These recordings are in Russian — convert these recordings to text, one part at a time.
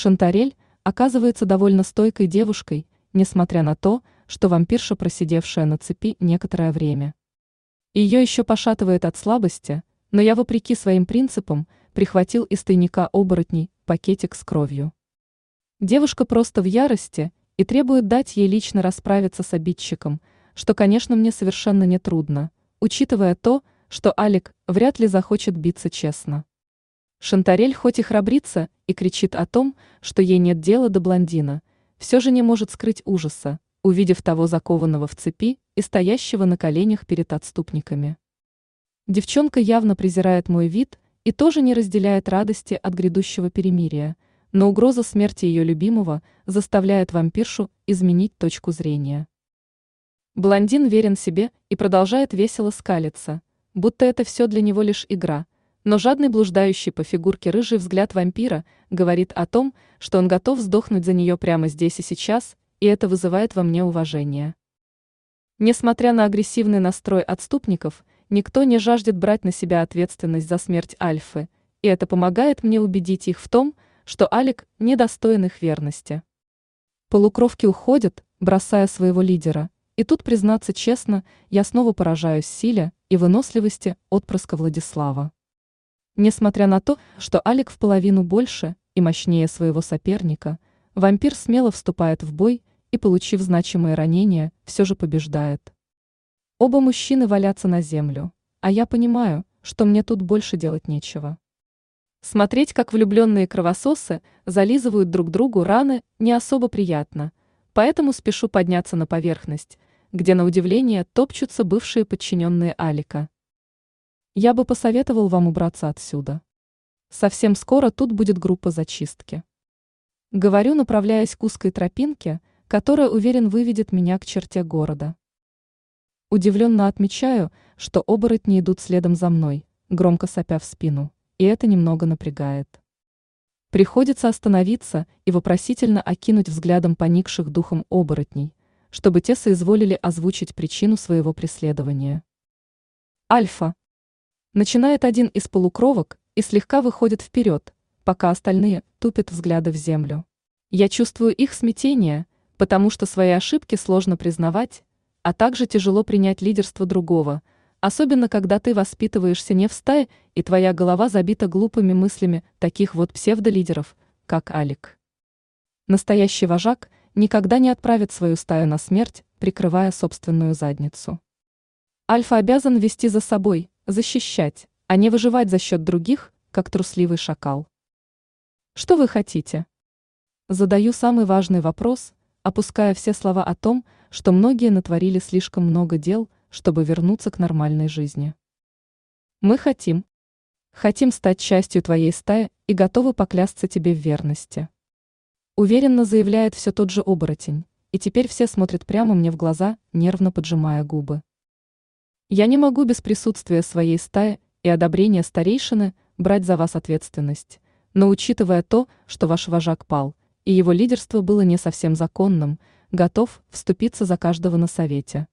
Шантарель оказывается довольно стойкой девушкой, несмотря на то, что вампирша, просидевшая на цепи некоторое время. Ее еще пошатывает от слабости, но я, вопреки своим принципам, прихватил из тайника оборотней пакетик с кровью. Девушка просто в ярости и требует дать ей лично расправиться с обидчиком, что, конечно, мне совершенно не трудно, учитывая то, что Алик вряд ли захочет биться честно. Шантарель хоть и храбрится и кричит о том, что ей нет дела до блондина, все же не может скрыть ужаса, увидев того закованного в цепи и стоящего на коленях перед отступниками. Девчонка явно презирает мой вид и тоже не разделяет радости от грядущего перемирия, но угроза смерти ее любимого заставляет вампиршу изменить точку зрения. Блондин верен себе и продолжает весело скалиться, будто это все для него лишь игра, но жадный блуждающий по фигурке рыжий взгляд вампира говорит о том, что он готов сдохнуть за нее прямо здесь и сейчас, и это вызывает во мне уважение. Несмотря на агрессивный настрой отступников, никто не жаждет брать на себя ответственность за смерть Альфы, и это помогает мне убедить их в том, что Алик недостоин их верности. Полукровки уходят, бросая своего лидера, и тут, признаться честно, я снова поражаюсь силе и выносливости отпрыска Владислава. Несмотря на то, что Алик в половину больше и мощнее своего соперника, вампир смело вступает в бой и, получив значимые ранения, все же побеждает. Оба мужчины валятся на землю, а я понимаю, что мне тут больше делать нечего. Смотреть, как влюбленные кровососы зализывают друг другу раны, не особо приятно, поэтому спешу подняться на поверхность, где, на удивление, топчутся бывшие подчиненные Алика. Я бы посоветовал вам убраться отсюда. Совсем скоро тут будет группа зачистки. Говорю, направляясь к узкой тропинке, которая, уверен, выведет меня к черте города. Удивленно отмечаю, что оборотни идут следом за мной, громко сопя в спину, и это немного напрягает. Приходится остановиться и вопросительно окинуть взглядом поникших духом оборотней, чтобы те соизволили озвучить причину своего преследования. Альфа. Начинает один из полукровок и слегка выходит вперед, пока остальные тупят взгляды в землю. Я чувствую их смятение, потому что свои ошибки сложно признавать, а также тяжело принять лидерство другого, особенно когда ты воспитываешься не в стае и твоя голова забита глупыми мыслями таких вот псевдолидеров, как Алик. Настоящий вожак никогда не отправит свою стаю на смерть, прикрывая собственную задницу. Альфа обязан вести за собой, защищать, а не выживать за счет других, как трусливый шакал. Что вы хотите? Задаю самый важный вопрос, опуская все слова о том, что многие натворили слишком много дел, чтобы вернуться к нормальной жизни. Мы хотим. Хотим стать частью твоей стаи и готовы поклясться тебе в верности. Уверенно заявляет все тот же оборотень, и теперь все смотрят прямо мне в глаза, нервно поджимая губы. Я не могу без присутствия своей стаи и одобрения старейшины брать за вас ответственность, но учитывая то, что ваш вожак пал, и его лидерство было не совсем законным, готов вступиться за каждого на совете.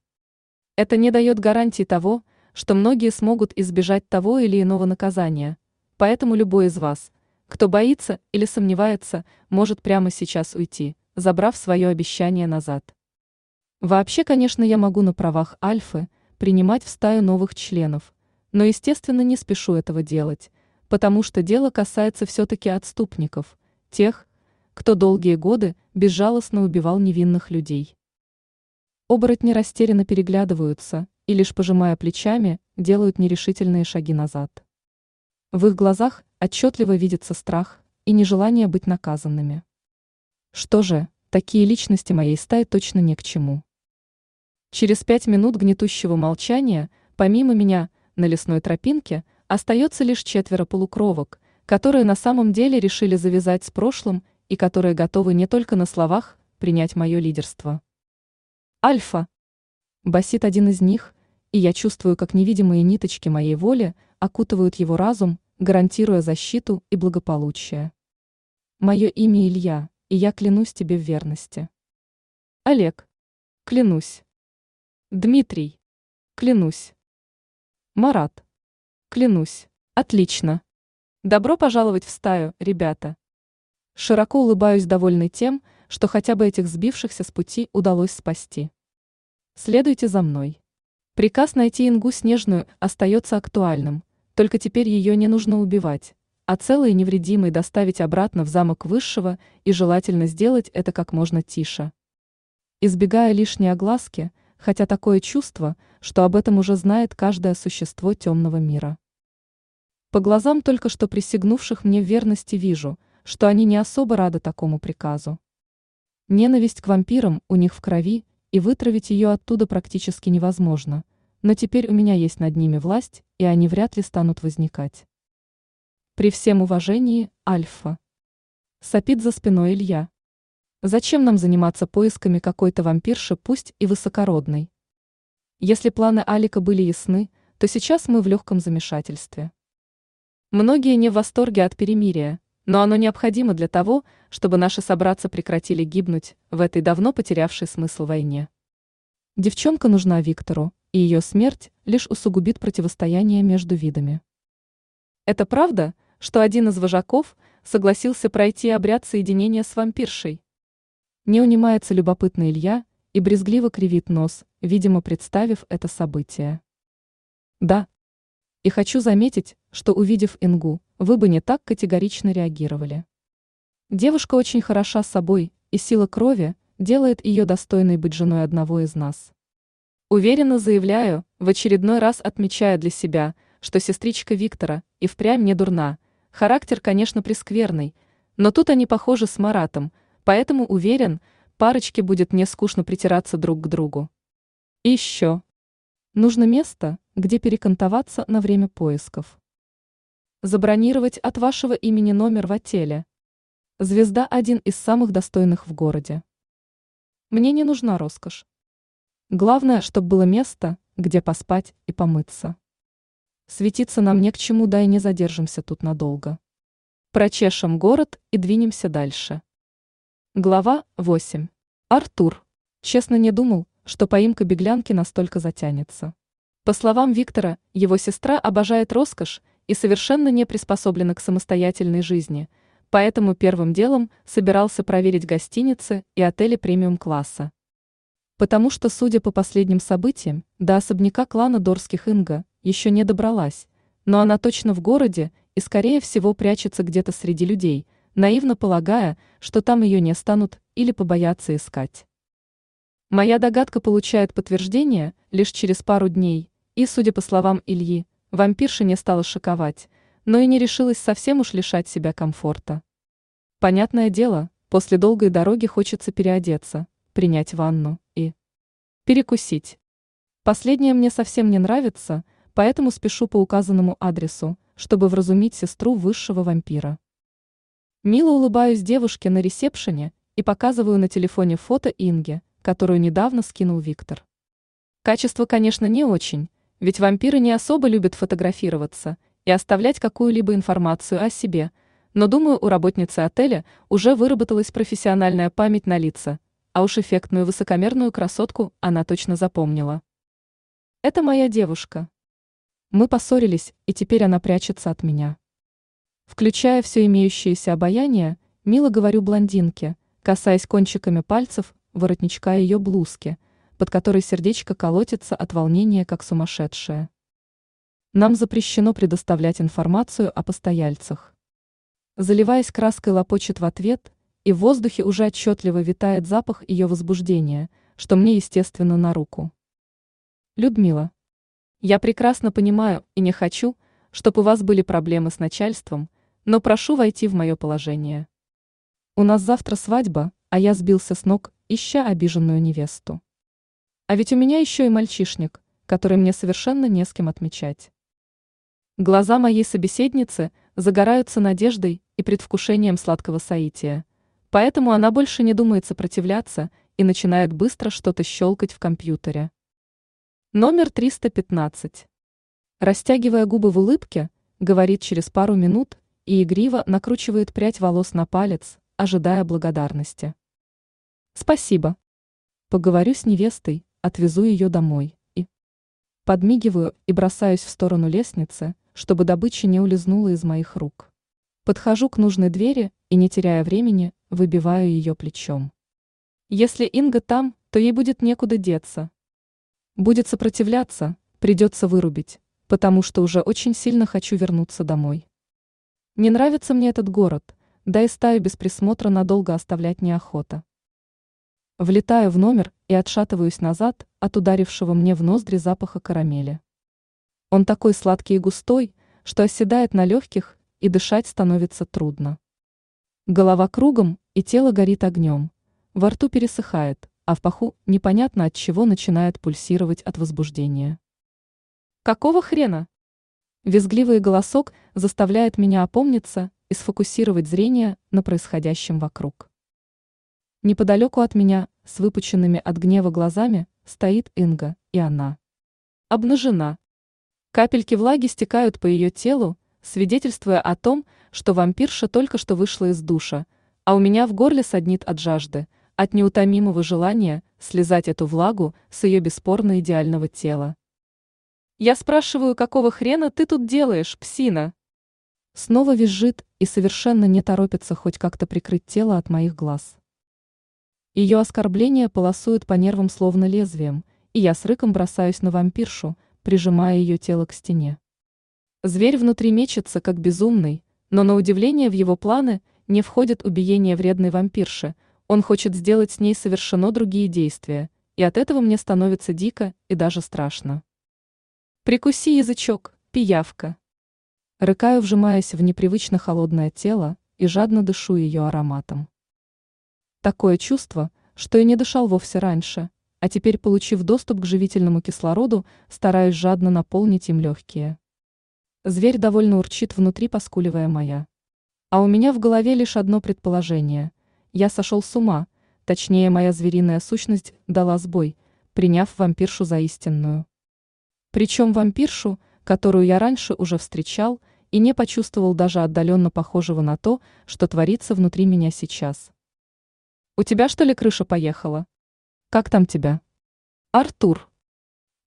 Это не дает гарантии того, что многие смогут избежать того или иного наказания, поэтому любой из вас, кто боится или сомневается, может прямо сейчас уйти, забрав свое обещание назад. Вообще, конечно, я могу на правах альфы принимать в стаю новых членов, но, естественно, не спешу этого делать, потому что дело касается все-таки отступников, тех, кто долгие годы безжалостно убивал невинных людей. Оборотни растерянно переглядываются и, лишь пожимая плечами, делают нерешительные шаги назад. В их глазах отчетливо видится страх и нежелание быть наказанными. Что же, такие личности моей стаи точно не к чему. Через пять минут гнетущего молчания, помимо меня, на лесной тропинке, остается лишь четверо полукровок, которые на самом деле решили завязать с прошлым и которые готовы не только на словах принять мое лидерство. Альфа. Басит один из них, и я чувствую, как невидимые ниточки моей воли окутывают его разум, гарантируя защиту и благополучие. Мое имя Илья, и я клянусь тебе в верности. Олег. Клянусь. Дмитрий. Клянусь. Марат. Клянусь. Отлично. Добро пожаловать в стаю, ребята. Широко улыбаюсь, довольный тем, что хотя бы этих сбившихся с пути удалось спасти. Следуйте за мной. Приказ найти Ингу Снежную остается актуальным, только теперь ее не нужно убивать, а целой и невредимой доставить обратно в замок Высшего и желательно сделать это как можно тише. Избегая лишней огласки, хотя такое чувство, что об этом уже знает каждое существо темного мира. По глазам только что присягнувших мне верности вижу, что они не особо рады такому приказу. Ненависть к вампирам у них в крови, и вытравить ее оттуда практически невозможно, но теперь у меня есть над ними власть, и они вряд ли станут возникать. При всем уважении, Альфа. Сопит за спиной Илья. Зачем нам заниматься поисками какой-то вампирши, пусть и высокородной? Если планы Алика были ясны, то сейчас мы в легком замешательстве. Многие не в восторге от перемирия, но оно необходимо для того, чтобы наши собратцы прекратили гибнуть в этой давно потерявшей смысл войне. Девчонка нужна Виктору, и ее смерть лишь усугубит противостояние между видами. Это правда, что один из вожаков согласился пройти обряд соединения с вампиршей? Не унимается любопытный Илья и брезгливо кривит нос, видимо, представив это событие. Да. И хочу заметить, что увидев Ингу, вы бы не так категорично реагировали. Девушка очень хороша собой, и сила крови делает ее достойной быть женой одного из нас. Уверенно заявляю, в очередной раз отмечая для себя, что сестричка Виктора и впрямь не дурна, характер, конечно, прескверный, но тут они похожи с Маратом, поэтому уверен, парочке будет не скучно притираться друг к другу. Еще. Нужно место, где перекантоваться на время поисков. Забронировать от вашего имени номер в отеле. Звезда один из самых достойных в городе. Мне не нужна роскошь. Главное, чтобы было место, где поспать и помыться. Светиться нам не к чему, да и не задержимся тут надолго. Прочешем город и двинемся дальше. Глава 8. Артур. Честно не думал, что поимка беглянки настолько затянется. По словам Виктора, его сестра обожает роскошь и совершенно не приспособлена к самостоятельной жизни, поэтому первым делом собирался проверить гостиницы и отели премиум-класса. Потому что, судя по последним событиям, до особняка клана Дорских Инга еще не добралась, но она точно в городе и, скорее всего, прячется где-то среди людей, наивно полагая, что там ее не станут или побоятся искать. Моя догадка получает подтверждение лишь через пару дней, и, судя по словам Ильи, Вампирша не стала шиковать, но и не решилась совсем уж лишать себя комфорта. Понятное дело, после долгой дороги хочется переодеться, принять ванну и перекусить. Последнее мне совсем не нравится, поэтому спешу по указанному адресу, чтобы вразумить сестру высшего вампира. Мило улыбаюсь девушке на ресепшене и показываю на телефоне фото Инги, которую недавно скинул Виктор. Качество, конечно, не очень, ведь вампиры не особо любят фотографироваться и оставлять какую-либо информацию о себе, но думаю, у работницы отеля уже выработалась профессиональная память на лица, а уж эффектную высокомерную красотку она точно запомнила. Это моя девушка. Мы поссорились, и теперь она прячется от меня. Включая все имеющееся обаяние, мило говорю блондинке, касаясь кончиками пальцев воротничка ее блузки – под которой сердечко колотится от волнения, как сумасшедшее. Нам запрещено предоставлять информацию о постояльцах. Заливаясь краской, лопочет в ответ, и в воздухе уже отчетливо витает запах ее возбуждения, что мне, естественно, на руку. Людмила. Я прекрасно понимаю и не хочу, чтобы у вас были проблемы с начальством, но прошу войти в мое положение. У нас завтра свадьба, а я сбился с ног, ища обиженную невесту. А ведь у меня еще и мальчишник, который мне совершенно не с кем отмечать. Глаза моей собеседницы загораются надеждой и предвкушением сладкого соития, поэтому она больше не думает сопротивляться и начинает быстро что-то щелкать в компьютере. Номер 315. Растягивая губы в улыбке, говорит через пару минут и игриво накручивает прядь волос на палец, ожидая благодарности. Спасибо. Поговорю с невестой, отвезу ее домой и... Подмигиваю и бросаюсь в сторону лестницы, чтобы добыча не улизнула из моих рук. Подхожу к нужной двери и, не теряя времени, выбиваю ее плечом. Если Инга там, то ей будет некуда деться. Будет сопротивляться, придется вырубить, потому что уже очень сильно хочу вернуться домой. Не нравится мне этот город, да и стаю без присмотра надолго оставлять неохота. Влетаю в номер и отшатываюсь назад от ударившего мне в ноздри запаха карамели. Он такой сладкий и густой, что оседает на легких и дышать становится трудно. Голова кругом и тело горит огнем. Во рту пересыхает, а в паху непонятно от чего начинает пульсировать от возбуждения. Какого хрена? Визгливый голосок заставляет меня опомниться и сфокусировать зрение на происходящем вокруг. Неподалеку от меня, с выпученными от гнева глазами, стоит Инга, и она. Обнажена. Капельки влаги стекают по ее телу, свидетельствуя о том, что вампирша только что вышла из душа, а у меня в горле саднит от жажды, от неутомимого желания слезать эту влагу с ее бесспорно идеального тела. Я спрашиваю, какого хрена ты тут делаешь, псина? Снова визжит и совершенно не торопится хоть как-то прикрыть тело от моих глаз. Ее оскорбления полосуют по нервам словно лезвием, и я с рыком бросаюсь на вампиршу, прижимая ее тело к стене. Зверь внутри мечется, как безумный, но на удивление в его планы не входит убиение вредной вампирши, он хочет сделать с ней совершено другие действия, и от этого мне становится дико и даже страшно. Прикуси язычок, пиявка. Рыкаю, вжимаясь в непривычно холодное тело, и жадно дышу ее ароматом. Такое чувство, что и не дышал вовсе раньше, а теперь, получив доступ к живительному кислороду, стараюсь жадно наполнить им легкие. Зверь довольно урчит внутри, поскуливая моя. А у меня в голове лишь одно предположение. Я сошел с ума, точнее моя звериная сущность дала сбой, приняв вампиршу за истинную. Причем вампиршу, которую я раньше уже встречал и не почувствовал даже отдаленно похожего на то, что творится внутри меня сейчас. У тебя что ли крыша поехала? Как там тебя? Артур.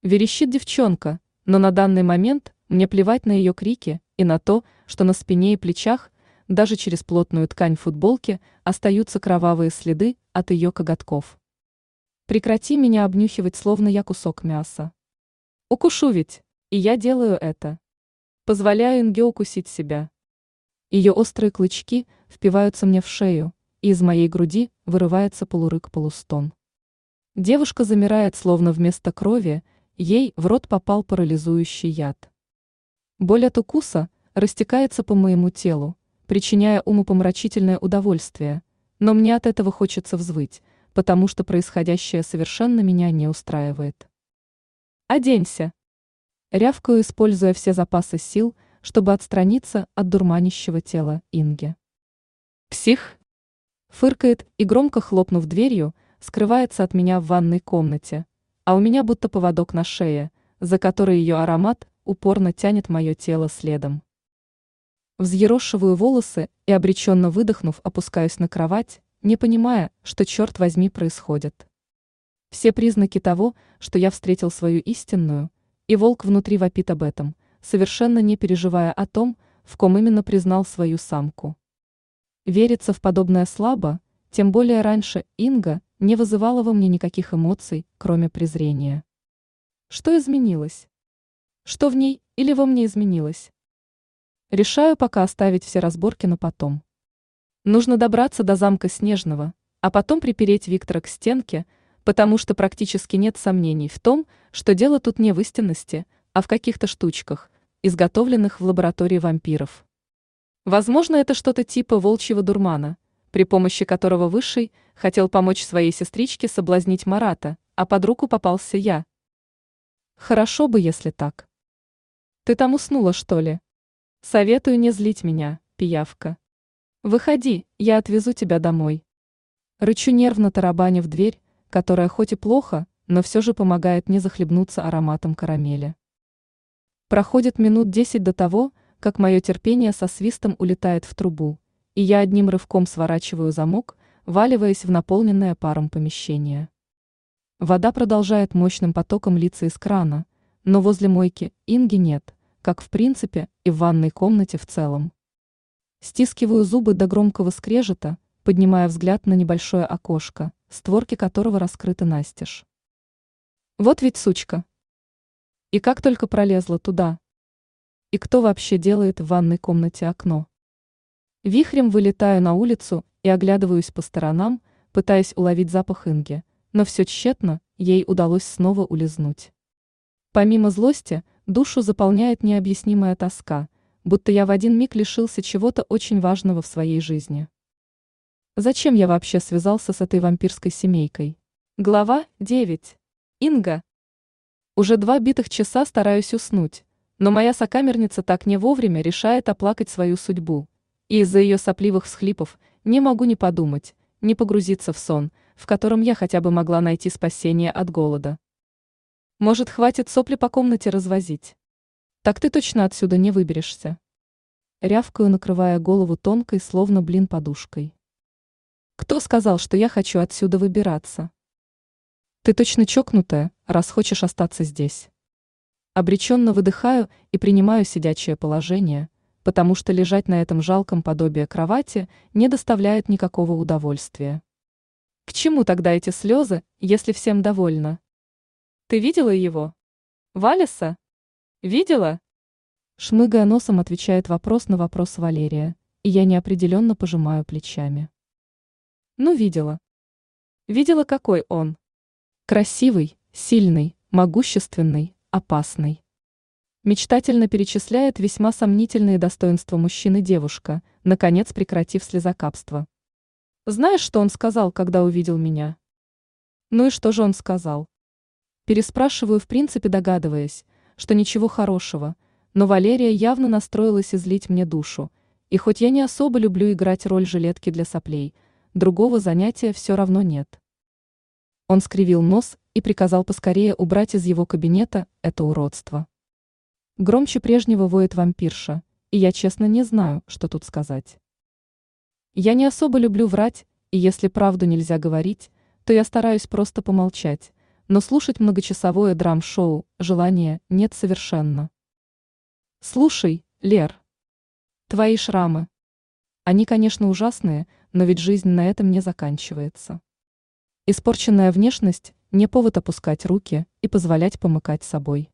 Верещит девчонка, но на данный момент мне плевать на ее крики и на то, что на спине и плечах, даже через плотную ткань футболки, остаются кровавые следы от ее коготков. Прекрати меня обнюхивать, словно я кусок мяса. Укушу ведь, и я делаю это. Позволяю Инге укусить себя. Ее острые клычки впиваются мне в шею, и из моей груди вырывается полурык-полустон. Девушка замирает, словно вместо крови, ей в рот попал парализующий яд. Боль от укуса растекается по моему телу, причиняя умопомрачительное удовольствие, но мне от этого хочется взвыть, потому что происходящее совершенно меня не устраивает. «Оденься!» Рявкаю, используя все запасы сил, чтобы отстраниться от дурманящего тела Инги. «Псих!» Фыркает и, громко хлопнув дверью, скрывается от меня в ванной комнате, а у меня будто поводок на шее, за который ее аромат упорно тянет мое тело следом. Взъерошиваю волосы и, обреченно выдохнув, опускаюсь на кровать, не понимая, что, черт возьми, происходит. Все признаки того, что я встретил свою истинную, и волк внутри вопит об этом, совершенно не переживая о том, в ком именно признал свою самку. Верится в подобное слабо, тем более раньше Инга не вызывала во мне никаких эмоций, кроме презрения. Что изменилось? Что в ней или во мне изменилось? Решаю пока оставить все разборки на потом. Нужно добраться до замка Снежного, а потом припереть Виктора к стенке, потому что практически нет сомнений в том, что дело тут не в истинности, а в каких-то штучках, изготовленных в лаборатории вампиров. Возможно, это что-то типа волчьего дурмана, при помощи которого Высший хотел помочь своей сестричке соблазнить Марата, а под руку попался я. Хорошо бы, если так. Ты там уснула, что ли? Советую не злить меня, пиявка. Выходи, я отвезу тебя домой. Рычу нервно тарабаня в дверь, которая хоть и плохо, но все же помогает не захлебнуться ароматом карамели. Проходит минут десять до того, как мое терпение со свистом улетает в трубу, и я одним рывком сворачиваю замок, валиваясь в наполненное паром помещение. Вода продолжает мощным потоком литься из крана, но возле мойки Инги нет, как в принципе и в ванной комнате в целом. Стискиваю зубы до громкого скрежета, поднимая взгляд на небольшое окошко, створки которого раскрыты настежь. Вот ведь сучка. И как только пролезла туда. И кто вообще делает в ванной комнате окно? Вихрем вылетаю на улицу и оглядываюсь по сторонам, пытаясь уловить запах Инги, но все тщетно, ей удалось снова улизнуть. Помимо злости, душу заполняет необъяснимая тоска, будто я в один миг лишился чего-то очень важного в своей жизни. Зачем я вообще связался с этой вампирской семейкой? Глава 9. Инга. Уже два битых часа стараюсь уснуть, но моя сокамерница так не вовремя решает оплакать свою судьбу. И из-за ее сопливых всхлипов не могу не подумать, не погрузиться в сон, в котором я хотя бы могла найти спасение от голода. Может, хватит сопли по комнате развозить? Так ты точно отсюда не выберешься. Рявкаю, накрывая голову тонкой, словно блин подушкой. Кто сказал, что я хочу отсюда выбираться? Ты точно чокнутая, раз хочешь остаться здесь. Обреченно выдыхаю и принимаю сидячее положение, потому что лежать на этом жалком подобии кровати не доставляет никакого удовольствия. К чему тогда эти слезы, если всем довольна? Ты видела его? Валиса? Видела? Шмыгая носом отвечает вопрос на вопрос Валерия, и я неопределенно пожимаю плечами. Ну, видела. Видела, какой он. Красивый, сильный, могущественный, опасный. Мечтательно перечисляет весьма сомнительные достоинства мужчины девушка, наконец прекратив слезокапство. Знаешь, что он сказал, когда увидел меня? Ну и что же он сказал? Переспрашиваю, в принципе догадываясь, что ничего хорошего, но Валерия явно настроилась излить мне душу, и хоть я не особо люблю играть роль жилетки для соплей, другого занятия все равно нет. Он скривил нос и приказал поскорее убрать из его кабинета это уродство. Громче прежнего воет вампирша, и я честно не знаю, что тут сказать. Я не особо люблю врать, и если правду нельзя говорить, то я стараюсь просто помолчать, но слушать многочасовое драм-шоу желания нет совершенно. Слушай, Лер, твои шрамы. Они, конечно, ужасные, но ведь жизнь на этом не заканчивается. Испорченная внешность – не повод опускать руки и позволять помыкать собой.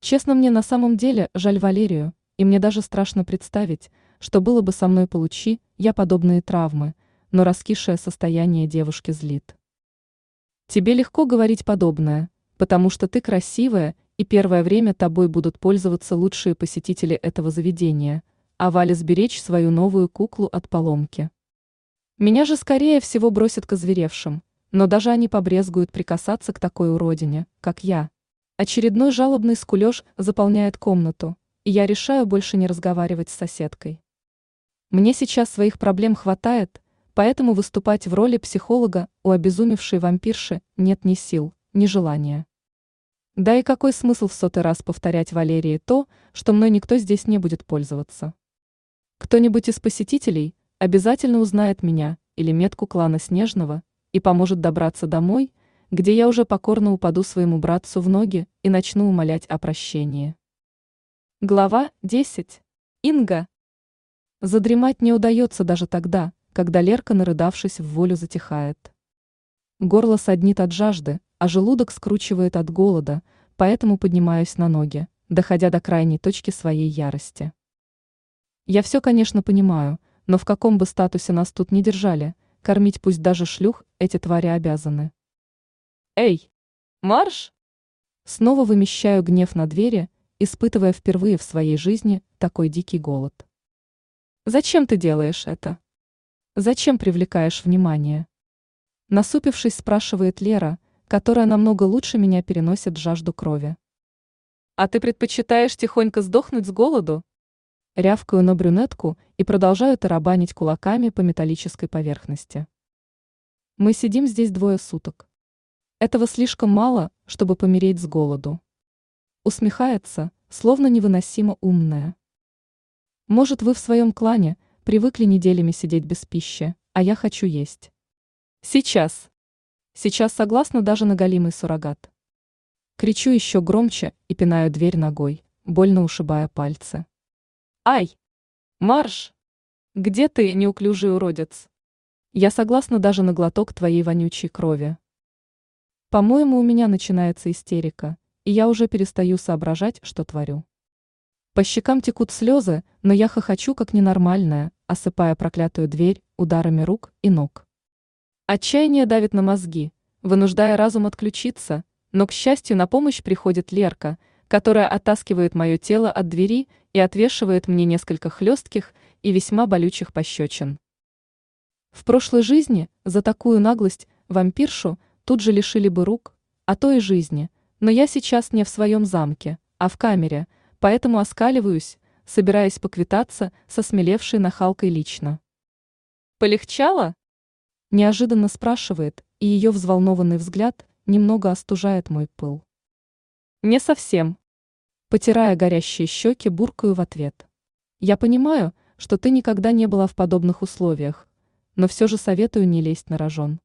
Честно, мне на самом деле жаль Валерию, и мне даже страшно представить, что было бы со мной получи я подобные травмы, но раскисшее состояние девушки злит. Тебе легко говорить подобное, потому что ты красивая, и первое время тобой будут пользоваться лучшие посетители этого заведения, а Валя сберечь свою новую куклу от поломки. Меня же скорее всего бросят к озверевшим, но даже они побрезгуют прикасаться к такой уродине, как я. Очередной жалобный скулеж заполняет комнату, и я решаю больше не разговаривать с соседкой. Мне сейчас своих проблем хватает, поэтому выступать в роли психолога у обезумевшей вампирши нет ни сил, ни желания. Да и какой смысл в сотый раз повторять Валерии то, что мной никто здесь не будет пользоваться? Кто-нибудь из посетителей обязательно узнает меня или метку клана Снежного и поможет добраться домой, где я уже покорно упаду своему братцу в ноги и начну умолять о прощении. Глава 10. Инга. Задремать не удается даже тогда, когда Лерка, нарыдавшись в волю, затихает. Горло саднит от жажды, а желудок скручивает от голода, поэтому поднимаюсь на ноги, доходя до крайней точки своей ярости. Я все, конечно, понимаю, но в каком бы статусе нас тут не держали, Кормить пусть даже шлюх эти твари обязаны. Эй, марш! Снова вымещаю гнев на двери, испытывая впервые в своей жизни такой дикий голод. Зачем ты делаешь это? Зачем привлекаешь внимание? Насупившись, спрашивает Лера, которая намного лучше меня переносит жажду крови. А ты предпочитаешь тихонько сдохнуть с голоду? Рявкаю на брюнетку и продолжаю тарабанить кулаками по металлической поверхности. Мы сидим здесь двое суток. Этого слишком мало, чтобы помереть с голоду. Усмехается, словно невыносимо умная. Может, вы в своем клане привыкли неделями сидеть без пищи, а я хочу есть. Сейчас. Сейчас согласна даже на голимый суррогат. Кричу еще громче и пинаю дверь ногой, больно ушибая пальцы. Ай! Марш! Где ты, неуклюжий уродец? Я согласна даже на глоток твоей вонючей крови. По-моему, у меня начинается истерика, и я уже перестаю соображать, что творю. По щекам текут слезы, но я хохочу как ненормальная, осыпая проклятую дверь ударами рук и ног. Отчаяние давит на мозги, вынуждая разум отключиться, но, к счастью, на помощь приходит Лерка, которая оттаскивает мое тело от двери и отвешивает мне несколько хлестких и весьма болючих пощечин. В прошлой жизни за такую наглость вампиршу тут же лишили бы рук, а то и жизни, но я сейчас не в своем замке, а в камере, поэтому оскаливаюсь, собираясь поквитаться со смелевшей нахалкой лично. «Полегчало?» – неожиданно спрашивает, и ее взволнованный взгляд немного остужает мой пыл. «Не совсем». Потирая горящие щеки, буркаю в ответ. «Я понимаю, что ты никогда не была в подобных условиях, но все же советую не лезть на рожон.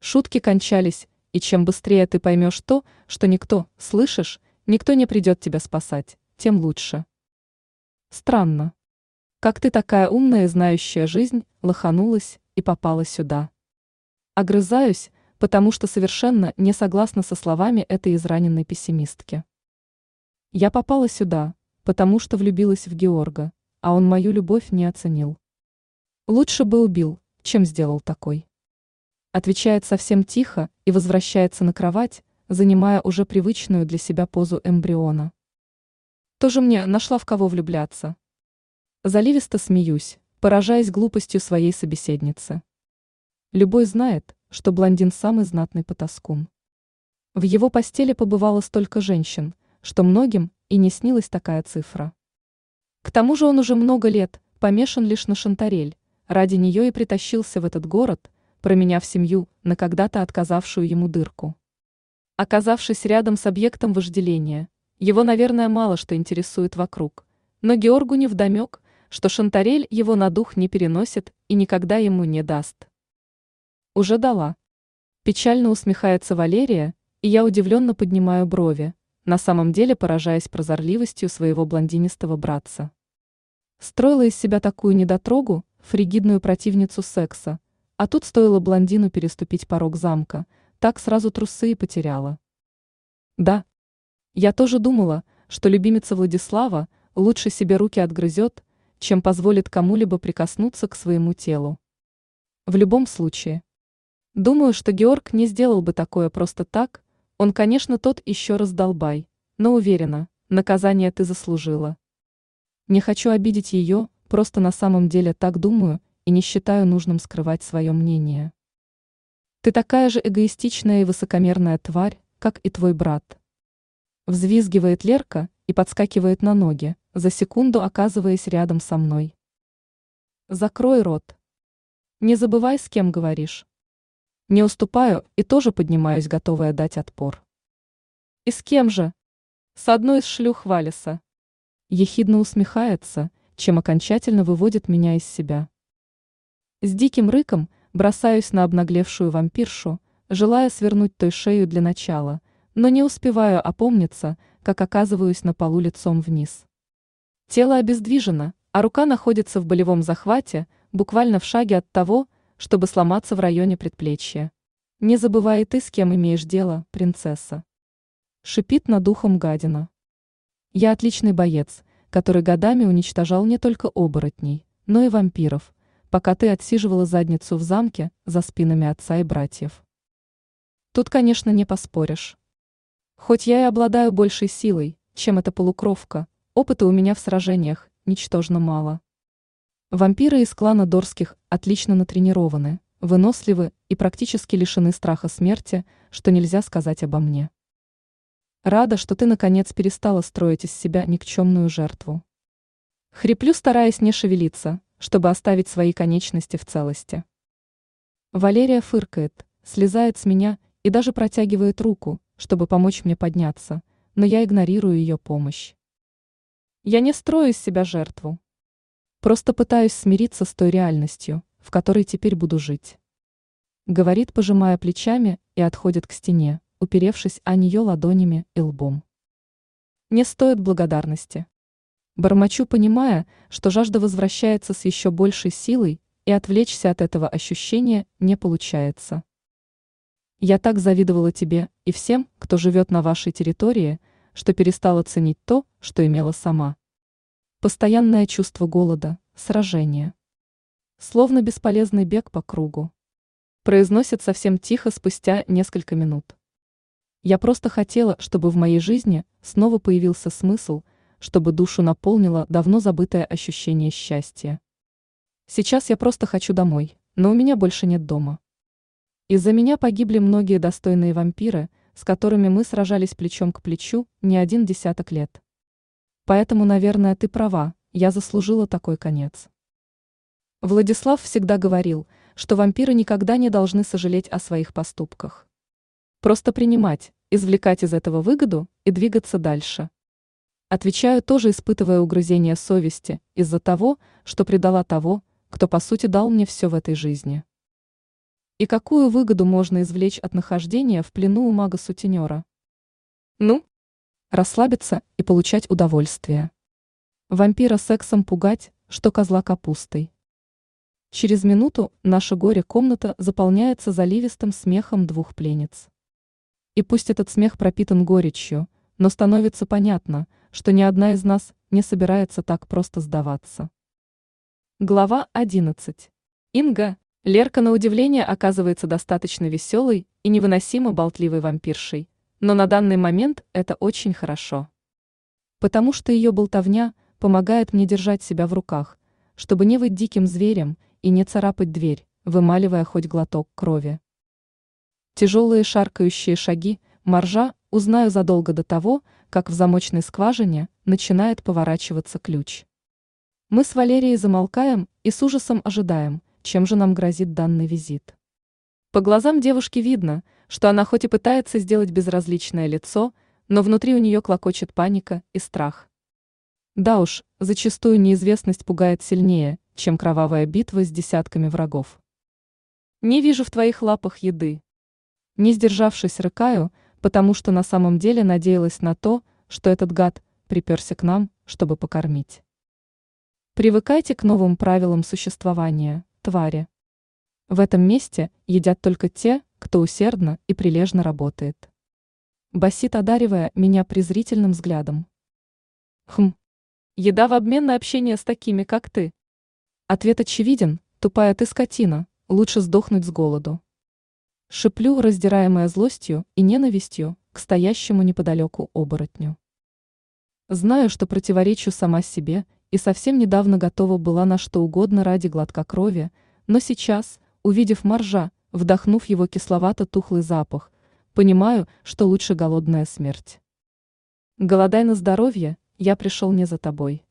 Шутки кончались, и чем быстрее ты поймешь то, что никто, слышишь, никто не придет тебя спасать, тем лучше. Странно. Как ты такая умная и знающая жизнь, лоханулась и попала сюда. Огрызаюсь, потому что совершенно не согласна со словами этой израненной пессимистки. Я попала сюда, потому что влюбилась в Георга, а он мою любовь не оценил. Лучше бы убил, чем сделал такой. Отвечает совсем тихо и возвращается на кровать, занимая уже привычную для себя позу эмбриона. Тоже мне нашла в кого влюбляться. Заливисто смеюсь, поражаясь глупостью своей собеседницы. Любой знает, что блондин самый знатный потаскун. В его постели побывало столько женщин, что многим и не снилась такая цифра. К тому же он уже много лет помешан лишь на Шантарель, Ради нее и притащился в этот город, променяв семью на когда-то отказавшую ему дырку. Оказавшись рядом с объектом вожделения, его, наверное, мало что интересует вокруг, но Георгу не вдомек, что Шантарель его на дух не переносит и никогда ему не даст. Уже дала. Печально усмехается Валерия, и я удивленно поднимаю брови, на самом деле поражаясь прозорливостью своего блондинистого братца. Строила из себя такую недотрогу, фригидную противницу секса, а тут стоило блондину переступить порог замка, так сразу трусы и потеряла. Да, я тоже думала, что любимица Владислава лучше себе руки отгрызет, чем позволит кому-либо прикоснуться к своему телу. В любом случае. Думаю, что Георг не сделал бы такое просто так, он, конечно, тот еще раз долбай, но уверена, наказание ты заслужила. Не хочу обидеть ее, просто на самом деле так думаю и не считаю нужным скрывать свое мнение. Ты такая же эгоистичная и высокомерная тварь, как и твой брат. Взвизгивает Лерка и подскакивает на ноги, за секунду оказываясь рядом со мной. Закрой рот. Не забывай, с кем говоришь. Не уступаю и тоже поднимаюсь, готовая дать отпор. И с кем же? С одной из шлюх Валиса. Ехидно усмехается чем окончательно выводит меня из себя. С диким рыком бросаюсь на обнаглевшую вампиршу, желая свернуть той шею для начала, но не успеваю опомниться, как оказываюсь на полу лицом вниз. Тело обездвижено, а рука находится в болевом захвате, буквально в шаге от того, чтобы сломаться в районе предплечья. Не забывай ты, с кем имеешь дело, принцесса. Шипит над ухом гадина. Я отличный боец, который годами уничтожал не только оборотней, но и вампиров, пока ты отсиживала задницу в замке за спинами отца и братьев. Тут, конечно, не поспоришь. Хоть я и обладаю большей силой, чем эта полукровка, опыта у меня в сражениях ничтожно мало. Вампиры из клана Дорских отлично натренированы, выносливы и практически лишены страха смерти, что нельзя сказать обо мне. Рада, что ты наконец перестала строить из себя никчемную жертву. Хриплю, стараясь не шевелиться, чтобы оставить свои конечности в целости. Валерия фыркает, слезает с меня и даже протягивает руку, чтобы помочь мне подняться, но я игнорирую ее помощь. Я не строю из себя жертву. Просто пытаюсь смириться с той реальностью, в которой теперь буду жить. Говорит, пожимая плечами, и отходит к стене, уперевшись о нее ладонями и лбом. Не стоит благодарности. Бормочу, понимая, что жажда возвращается с еще большей силой, и отвлечься от этого ощущения не получается. Я так завидовала тебе и всем, кто живет на вашей территории, что перестала ценить то, что имела сама. Постоянное чувство голода, сражение. Словно бесполезный бег по кругу. Произносит совсем тихо спустя несколько минут. Я просто хотела, чтобы в моей жизни снова появился смысл, чтобы душу наполнило давно забытое ощущение счастья. Сейчас я просто хочу домой, но у меня больше нет дома. Из-за меня погибли многие достойные вампиры, с которыми мы сражались плечом к плечу не один десяток лет. Поэтому, наверное, ты права, я заслужила такой конец. Владислав всегда говорил, что вампиры никогда не должны сожалеть о своих поступках. Просто принимать, извлекать из этого выгоду и двигаться дальше. Отвечаю тоже, испытывая угрызение совести из-за того, что предала того, кто по сути дал мне все в этой жизни. И какую выгоду можно извлечь от нахождения в плену у мага-сутенера? Ну, расслабиться и получать удовольствие. Вампира сексом пугать, что козла капустой. Через минуту наша горе-комната заполняется заливистым смехом двух пленниц. И пусть этот смех пропитан горечью, но становится понятно, что ни одна из нас не собирается так просто сдаваться. Глава 11. Инга, Лерка на удивление оказывается достаточно веселой и невыносимо болтливой вампиршей, но на данный момент это очень хорошо. Потому что ее болтовня помогает мне держать себя в руках, чтобы не быть диким зверем и не царапать дверь, вымаливая хоть глоток крови. Тяжелые шаркающие шаги, маржа, узнаю задолго до того, как в замочной скважине начинает поворачиваться ключ. Мы с Валерией замолкаем и с ужасом ожидаем, чем же нам грозит данный визит. По глазам девушки видно, что она хоть и пытается сделать безразличное лицо, но внутри у нее клокочет паника и страх. Да уж, зачастую неизвестность пугает сильнее, чем кровавая битва с десятками врагов. Не вижу в твоих лапах еды. Не сдержавшись, рыкаю, потому что на самом деле надеялась на то, что этот гад приперся к нам, чтобы покормить. Привыкайте к новым правилам существования, твари. В этом месте едят только те, кто усердно и прилежно работает. Басит, одаривая меня презрительным взглядом. Хм. Еда в обмен на общение с такими, как ты. Ответ очевиден, тупая ты скотина, лучше сдохнуть с голоду. Шиплю, раздираемая злостью и ненавистью к стоящему неподалеку оборотню. Знаю, что противоречу сама себе и совсем недавно готова была на что угодно ради глотка крови, но сейчас, увидев моржа, вдохнув его кисловато-тухлый запах, понимаю, что лучше голодная смерть. Голодай на здоровье, я пришел не за тобой.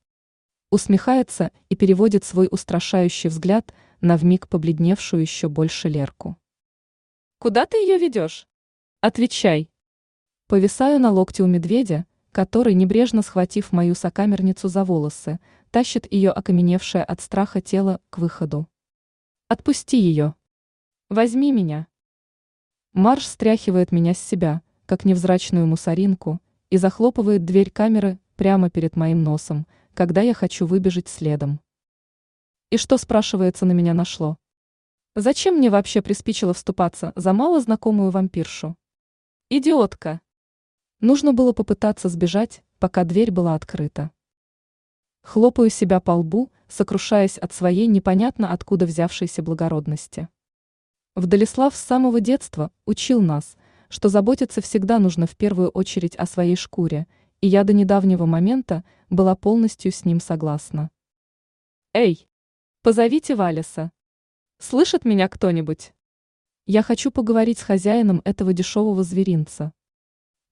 Усмехается и переводит свой устрашающий взгляд на вмиг побледневшую еще больше Лерку. Куда ты ее ведешь? Отвечай. Повисаю на локте у медведя, который, небрежно схватив мою сокамерницу за волосы, тащит ее окаменевшее от страха тело к выходу. Отпусти ее. Возьми меня. Марш стряхивает меня с себя, как невзрачную мусоринку, и захлопывает дверь камеры прямо перед моим носом, когда я хочу выбежать следом. И что, спрашивается, на меня нашло? Зачем мне вообще приспичило вступаться за мало знакомую вампиршу? Идиотка! Нужно было попытаться сбежать, пока дверь была открыта. Хлопаю себя по лбу, сокрушаясь от своей непонятно откуда взявшейся благородности. Вдалислав с самого детства учил нас, что заботиться всегда нужно в первую очередь о своей шкуре, и я до недавнего момента была полностью с ним согласна. «Эй, позовите Валиса. Слышит меня кто-нибудь? Я хочу поговорить с хозяином этого дешевого зверинца».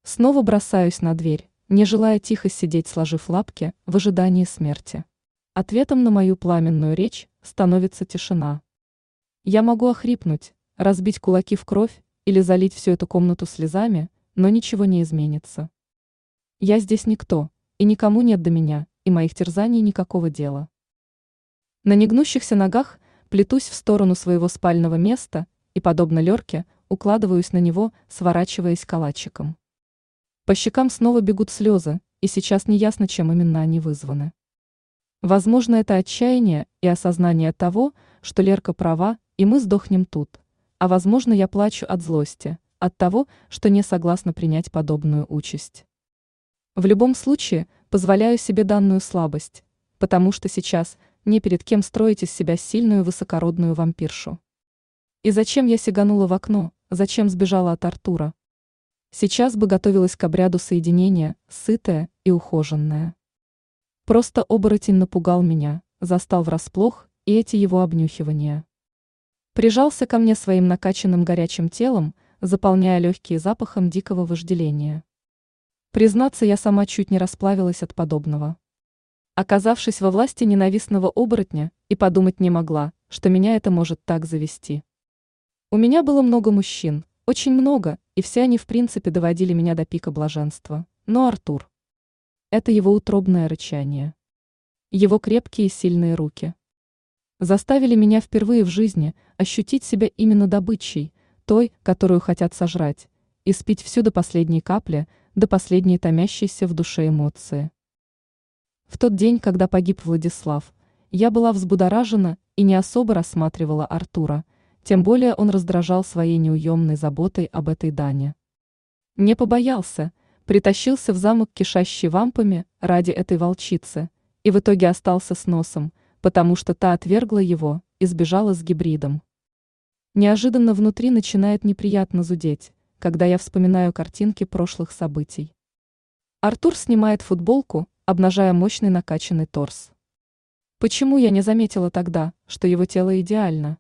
Снова бросаюсь на дверь, не желая тихо сидеть, сложив лапки, в ожидании смерти. Ответом на мою пламенную речь становится тишина. Я могу охрипнуть, разбить кулаки в кровь или залить всю эту комнату слезами, но ничего не изменится. Я здесь никто, и никому нет до меня, и моих терзаний никакого дела. На негнущихся ногах плетусь в сторону своего спального места и, подобно Лерке, укладываюсь на него, сворачиваясь калачиком. По щекам снова бегут слезы, и сейчас неясно, чем именно они вызваны. Возможно, это отчаяние и осознание того, что Лерка права, и мы сдохнем тут. А возможно, я плачу от злости, от того, что не согласна принять подобную участь. В любом случае, позволяю себе данную слабость, потому что сейчас не перед кем строить из себя сильную высокородную вампиршу. И зачем я сиганула в окно, зачем сбежала от Артура? Сейчас бы готовилась к обряду соединения, сытая и ухоженная. Просто оборотень напугал меня, застал врасплох и эти его обнюхивания. Прижался ко мне своим накачанным горячим телом, заполняя легкие запахом дикого вожделения. Признаться, я сама чуть не расплавилась от подобного. Оказавшись во власти ненавистного оборотня, и подумать не могла, что меня это может так завести. У меня было много мужчин, очень много, и все они в принципе доводили меня до пика блаженства. Но Артур... Это его утробное рычание. Его крепкие и сильные руки. Заставили меня впервые в жизни ощутить себя именно добычей, той, которую хотят сожрать, и спить всю до последней капли, до последней томящейся в душе эмоции. В тот день, когда погиб Владислав, я была взбудоражена и не особо рассматривала Артура, тем более он раздражал своей неуемной заботой об этой Дане. Не побоялся, притащился в замок, кишащий вампами, ради этой волчицы, и в итоге остался с носом, потому что та отвергла его и сбежала с гибридом. Неожиданно внутри начинает неприятно зудеть, когда я вспоминаю картинки прошлых событий. Артур снимает футболку, обнажая мощный накачанный торс. Почему я не заметила тогда, что его тело идеально?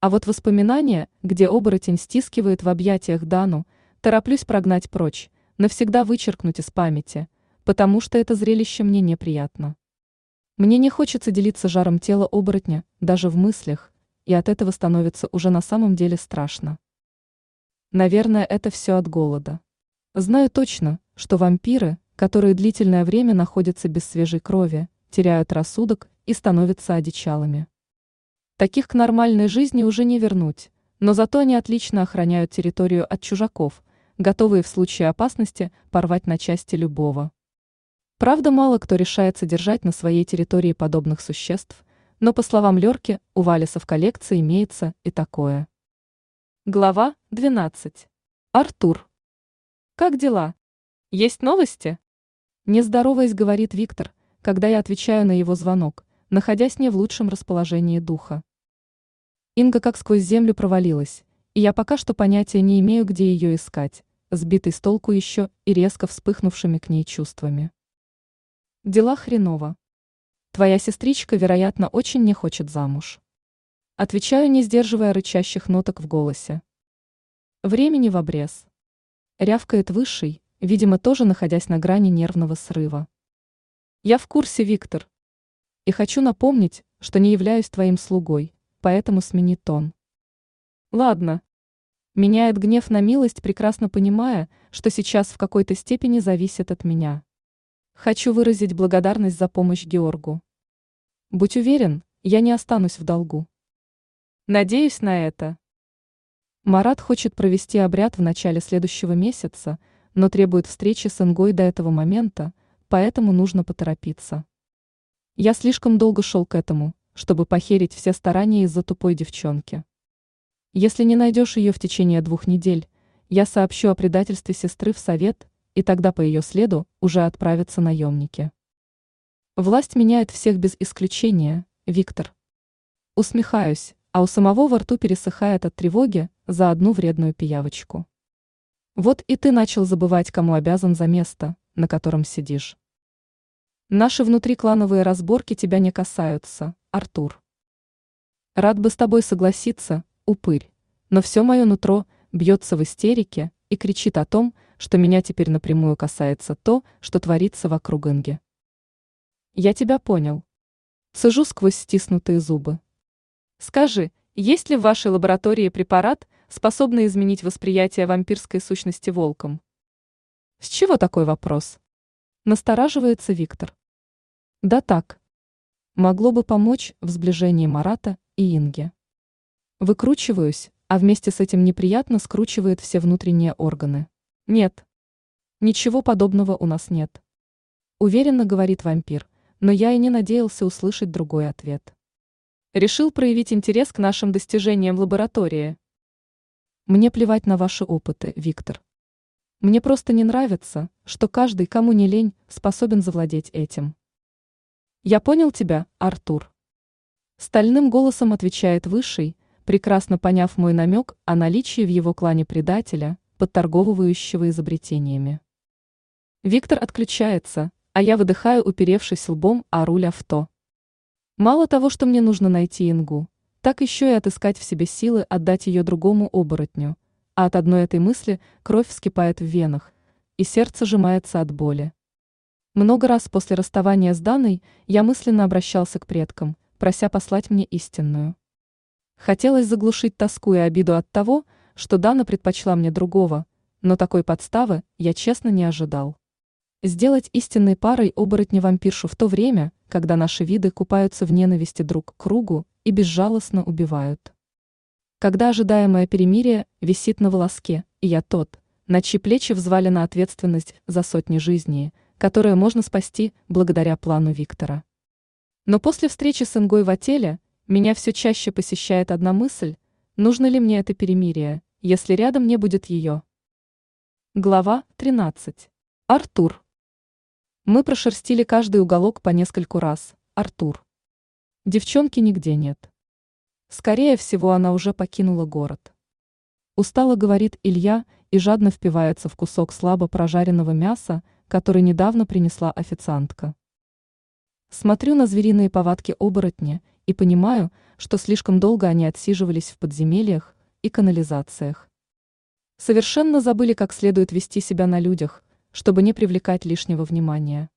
А вот воспоминания, где оборотень стискивает в объятиях Дану, тороплюсь прогнать прочь, навсегда вычеркнуть из памяти, потому что это зрелище мне неприятно. Мне не хочется делиться жаром тела оборотня, даже в мыслях, и от этого становится уже на самом деле страшно. Наверное, это все от голода. Знаю точно, что вампиры, которые длительное время находятся без свежей крови, теряют рассудок и становятся одичалыми. Таких к нормальной жизни уже не вернуть, но зато они отлично охраняют территорию от чужаков, готовые в случае опасности порвать на части любого. Правда, мало кто решается держать на своей территории подобных существ, но, по словам Лерки, у Валиса в коллекции имеется и такое. Глава 12. Артур. Как дела? Есть новости? Не здороваясь, говорит Виктор, когда я отвечаю на его звонок, находясь не в лучшем расположении духа. Инга как сквозь землю провалилась, и я пока что понятия не имею, где ее искать сбитый с толку еще и резко вспыхнувшими к ней чувствами. Дела хреново. Твоя сестричка, вероятно, очень не хочет замуж. Отвечаю, не сдерживая рычащих ноток в голосе. Времени в обрез. Рявкает высший, видимо, тоже находясь на грани нервного срыва. Я в курсе, Виктор. И хочу напомнить, что не являюсь твоим слугой, поэтому смени тон. Ладно, Меняет гнев на милость, прекрасно понимая, что сейчас в какой-то степени зависит от меня. Хочу выразить благодарность за помощь Георгу. Будь уверен, я не останусь в долгу. Надеюсь на это. Марат хочет провести обряд в начале следующего месяца, но требует встречи с Ингой до этого момента, поэтому нужно поторопиться. Я слишком долго шел к этому, чтобы похерить все старания из-за тупой девчонки. Если не найдешь ее в течение двух недель, я сообщу о предательстве сестры в совет, и тогда по ее следу уже отправятся наемники. Власть меняет всех без исключения, Виктор. Усмехаюсь, а у самого во рту пересыхает от тревоги за одну вредную пиявочку. Вот и ты начал забывать, кому обязан за место, на котором сидишь. Наши внутриклановые разборки тебя не касаются, Артур. Рад бы с тобой согласиться, упырь, но все мое нутро бьется в истерике и кричит о том, что меня теперь напрямую касается то, что творится вокруг Инги. Я тебя понял. Сижу сквозь стиснутые зубы. Скажи, есть ли в вашей лаборатории препарат, способный изменить восприятие вампирской сущности волком? С чего такой вопрос? Настораживается Виктор. Да так. Могло бы помочь в сближении Марата и Инги. Выкручиваюсь, а вместе с этим неприятно скручивает все внутренние органы. Нет. Ничего подобного у нас нет. Уверенно говорит вампир, но я и не надеялся услышать другой ответ. Решил проявить интерес к нашим достижениям в лаборатории. Мне плевать на ваши опыты, Виктор. Мне просто не нравится, что каждый, кому не лень, способен завладеть этим. Я понял тебя, Артур. Стальным голосом отвечает Высший, прекрасно поняв мой намек о наличии в его клане предателя, подторговывающего изобретениями. Виктор отключается, а я выдыхаю, уперевшись лбом о руль авто. Мало того, что мне нужно найти Ингу, так еще и отыскать в себе силы отдать ее другому оборотню, а от одной этой мысли кровь вскипает в венах, и сердце сжимается от боли. Много раз после расставания с Даной я мысленно обращался к предкам, прося послать мне истинную. Хотелось заглушить тоску и обиду от того, что Дана предпочла мне другого, но такой подставы я честно не ожидал. Сделать истинной парой оборотня-вампиршу в то время, когда наши виды купаются в ненависти друг к кругу и безжалостно убивают. Когда ожидаемое перемирие висит на волоске, и я тот, на чьи плечи взвалена ответственность за сотни жизней, которые можно спасти благодаря плану Виктора. Но после встречи с Ингой в отеле меня все чаще посещает одна мысль, нужно ли мне это перемирие, если рядом не будет ее. Глава 13. Артур. Мы прошерстили каждый уголок по нескольку раз. Артур. Девчонки нигде нет. Скорее всего, она уже покинула город. Устало говорит Илья и жадно впивается в кусок слабо прожаренного мяса, который недавно принесла официантка. Смотрю на звериные повадки оборотня и понимаю, что слишком долго они отсиживались в подземельях и канализациях. Совершенно забыли, как следует вести себя на людях, чтобы не привлекать лишнего внимания.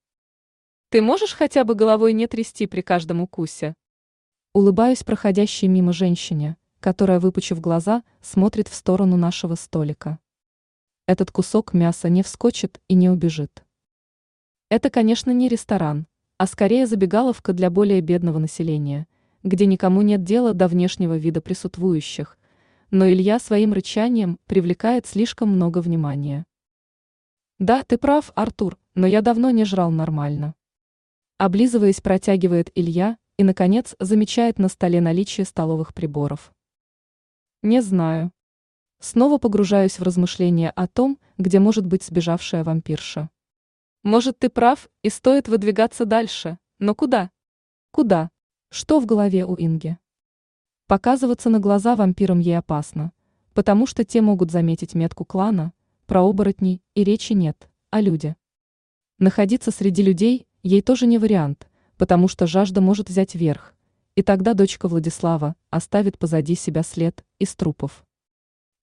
Ты можешь хотя бы головой не трясти при каждом укусе? Улыбаюсь проходящей мимо женщине, которая, выпучив глаза, смотрит в сторону нашего столика. Этот кусок мяса не вскочит и не убежит. Это, конечно, не ресторан, а скорее забегаловка для более бедного населения, где никому нет дела до внешнего вида присутствующих, но Илья своим рычанием привлекает слишком много внимания. Да, ты прав, Артур, но я давно не жрал нормально. Облизываясь, протягивает Илья и, наконец, замечает на столе наличие столовых приборов. Не знаю. Снова погружаюсь в размышления о том, где может быть сбежавшая вампирша. Может, ты прав, и стоит выдвигаться дальше, но куда? Куда? Что в голове у Инги? Показываться на глаза вампирам ей опасно, потому что те могут заметить метку клана, про оборотней и речи нет, а люди. Находиться среди людей ей тоже не вариант, потому что жажда может взять верх, и тогда дочка Владислава оставит позади себя след из трупов.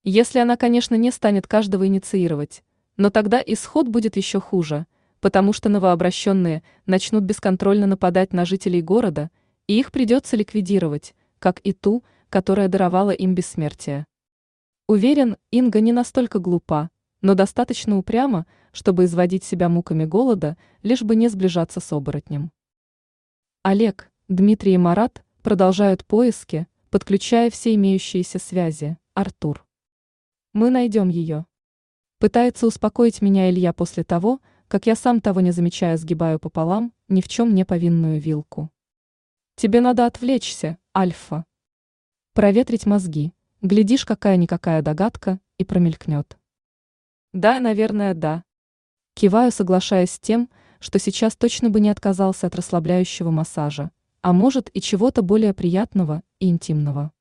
Если она, конечно, не станет каждого инициировать, но тогда исход будет еще хуже – потому что новообращенные начнут бесконтрольно нападать на жителей города, и их придется ликвидировать, как и ту, которая даровала им бессмертие. Уверен, Инга не настолько глупа, но достаточно упряма, чтобы изводить себя муками голода, лишь бы не сближаться с оборотнем. Олег, Дмитрий и Марат продолжают поиски, подключая все имеющиеся связи, Артур. Мы найдем ее. Пытается успокоить меня Илья после того, как я сам того не замечая сгибаю пополам ни в чем не повинную вилку. Тебе надо отвлечься, Альфа. Проветрить мозги, глядишь, какая-никакая догадка, и промелькнет. Да, наверное, да. Киваю, соглашаясь с тем, что сейчас точно бы не отказался от расслабляющего массажа, а может и чего-то более приятного и интимного.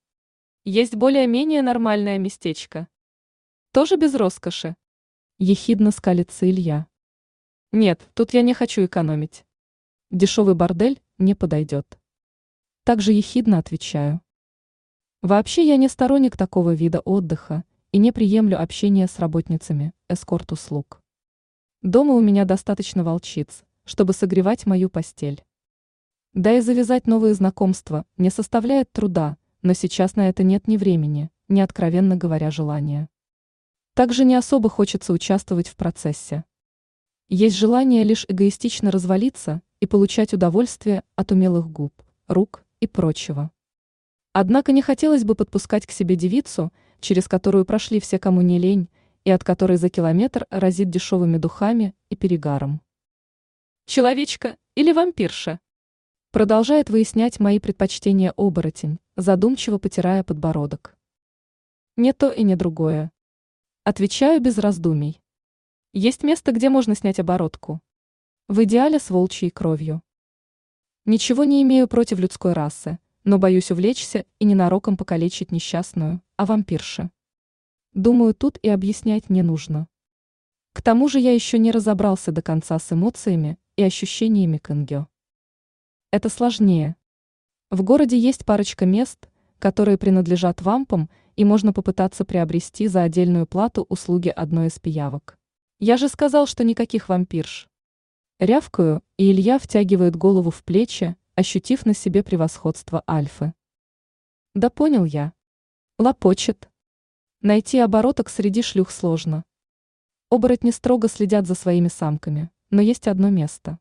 Есть более-менее нормальное местечко. Тоже без роскоши. Ехидно скалится Илья. Нет, тут я не хочу экономить. Дешевый бордель не подойдет. Также ехидно отвечаю. Вообще я не сторонник такого вида отдыха и не приемлю общение с работницами, эскорт-услуг. Дома у меня достаточно волчиц, чтобы согревать мою постель. Да и завязать новые знакомства не составляет труда, но сейчас на это нет ни времени, ни откровенно говоря желания. Также не особо хочется участвовать в процессе. Есть желание лишь эгоистично развалиться и получать удовольствие от умелых губ, рук и прочего. Однако не хотелось бы подпускать к себе девицу, через которую прошли все, кому не лень, и от которой за километр разит дешевыми духами и перегаром. Человечка или вампирша? Продолжает выяснять мои предпочтения оборотень, задумчиво потирая подбородок. Не то и не другое. Отвечаю без раздумий. Есть место, где можно снять оборотку. В идеале с волчьей кровью. Ничего не имею против людской расы, но боюсь увлечься и ненароком покалечить несчастную, а вампирши. Думаю, тут и объяснять не нужно. К тому же я еще не разобрался до конца с эмоциями и ощущениями Кэнгё. Это сложнее. В городе есть парочка мест, которые принадлежат вампам, и можно попытаться приобрести за отдельную плату услуги одной из пиявок. Я же сказал, что никаких вампирш. Рявкаю, и Илья втягивает голову в плечи, ощутив на себе превосходство Альфы. Да понял я. Лопочет. Найти обороток среди шлюх сложно. Оборотни строго следят за своими самками, но есть одно место.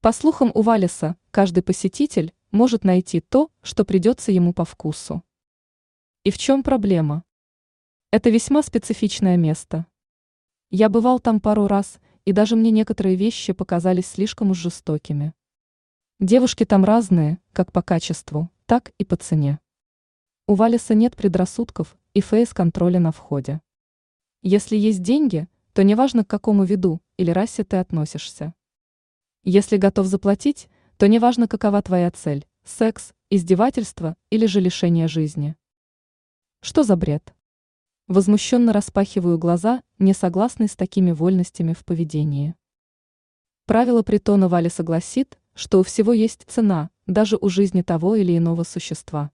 По слухам у Валиса, каждый посетитель может найти то, что придется ему по вкусу. И в чем проблема? Это весьма специфичное место. Я бывал там пару раз, и даже мне некоторые вещи показались слишком уж жестокими. Девушки там разные, как по качеству, так и по цене. У Валиса нет предрассудков и фейс-контроля на входе. Если есть деньги, то неважно, к какому виду или расе ты относишься. Если готов заплатить, то неважно, какова твоя цель – секс, издевательство или же лишение жизни. Что за бред? Возмущенно распахиваю глаза, не согласный с такими вольностями в поведении. Правило притона Вали согласит, что у всего есть цена, даже у жизни того или иного существа.